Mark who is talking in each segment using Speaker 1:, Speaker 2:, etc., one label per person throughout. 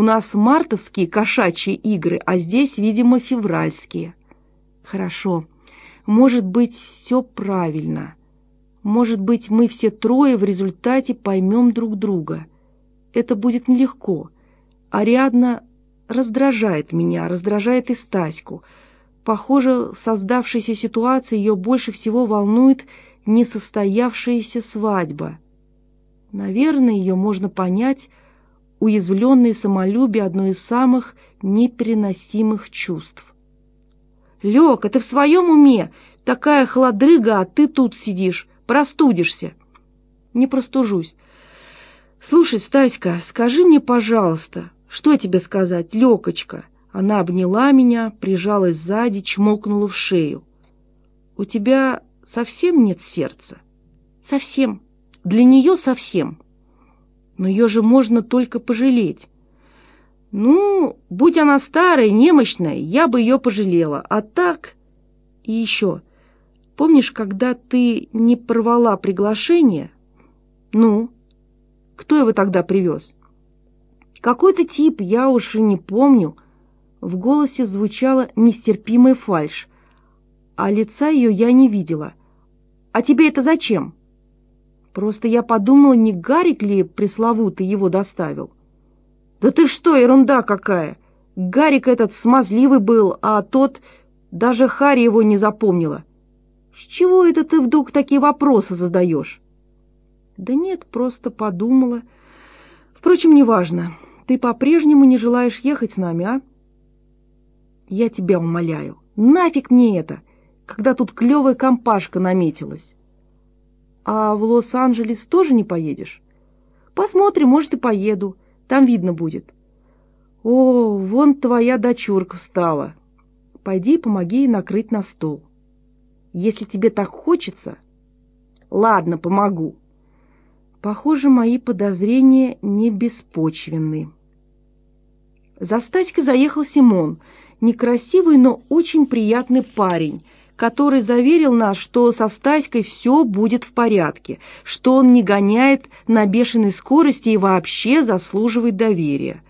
Speaker 1: У нас мартовские кошачьи игры, а здесь, видимо, февральские. Хорошо. Может быть, все правильно. Может быть, мы все трое в результате поймем друг друга. Это будет нелегко. Ариадна раздражает меня, раздражает и Стаську. Похоже, в создавшейся ситуации ее больше всего волнует несостоявшаяся свадьба. Наверное, ее можно понять, уязвленное самолюбие – одно из самых непереносимых чувств. «Лёка, ты в своем уме? Такая хладрыга, а ты тут сидишь, простудишься». «Не простужусь. Слушай, Стаська, скажи мне, пожалуйста, что тебе сказать, Лёкочка?» Она обняла меня, прижалась сзади, чмокнула в шею. «У тебя совсем нет сердца?» «Совсем. Для нее совсем. Но ее же можно только пожалеть. Ну, будь она старая, немощная, я бы ее пожалела. А так... И еще, помнишь, когда ты не порвала приглашение? Ну, кто его тогда привез? Какой-то тип, я уж и не помню. В голосе звучала нестерпимая фальшь, а лица ее я не видела. А тебе это зачем? Просто я подумала, не Гарик ли пресловутый его доставил. «Да ты что, ерунда какая! Гарик этот смазливый был, а тот... Даже Харри его не запомнила. С чего это ты вдруг такие вопросы задаешь?» «Да нет, просто подумала. Впрочем, неважно. Ты по-прежнему не желаешь ехать с нами, а?» «Я тебя умоляю, нафиг мне это, когда тут клевая компашка наметилась?» «А в Лос-Анджелес тоже не поедешь?» «Посмотрим, может, и поеду. Там видно будет. О, вон твоя дочурка встала. Пойди помоги ей накрыть на стол. Если тебе так хочется... Ладно, помогу. Похоже, мои подозрения не беспочвенны. За Стачкой заехал Симон, некрасивый, но очень приятный парень, который заверил нас, что со Стаськой все будет в порядке, что он не гоняет на бешеной скорости и вообще заслуживает доверия.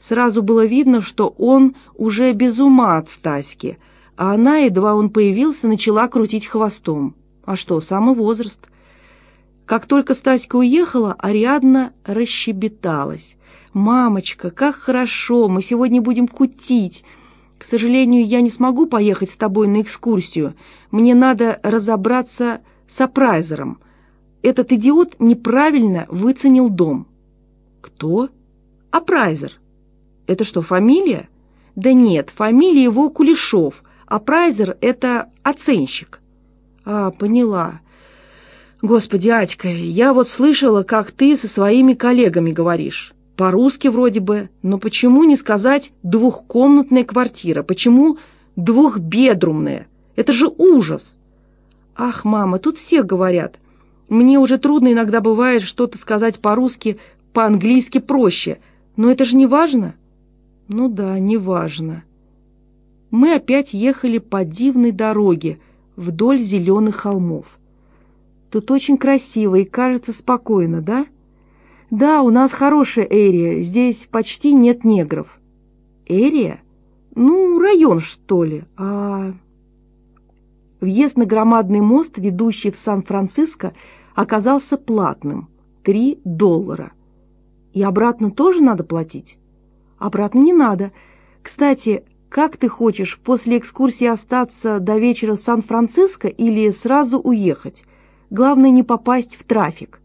Speaker 1: Сразу было видно, что он уже без ума от Стаськи, а она, едва он появился, начала крутить хвостом. А что, самый возраст. Как только Стаська уехала, Ариадна расщебеталась. «Мамочка, как хорошо, мы сегодня будем кутить!» К сожалению, я не смогу поехать с тобой на экскурсию. Мне надо разобраться с апрайзером. Этот идиот неправильно выценил дом. Кто? Апрайзер. Это что, фамилия? Да нет, фамилия его Кулешов. Апрайзер — это оценщик. А, поняла. Господи, Атька, я вот слышала, как ты со своими коллегами говоришь. По-русски вроде бы, но почему не сказать «двухкомнатная квартира»? Почему «двухбедрумная»? Это же ужас! Ах, мама, тут все говорят. Мне уже трудно иногда бывает что-то сказать по-русски, по-английски проще. Но это же не важно? Ну да, не важно. Мы опять ехали по дивной дороге вдоль зеленых холмов. Тут очень красиво и кажется спокойно, да? «Да, у нас хорошая эрия, здесь почти нет негров». «Эрия? Ну, район, что ли. А...» Въезд на громадный мост, ведущий в Сан-Франциско, оказался платным – три доллара. И обратно тоже надо платить? Обратно не надо. Кстати, как ты хочешь, после экскурсии остаться до вечера в Сан-Франциско или сразу уехать? Главное не попасть в трафик.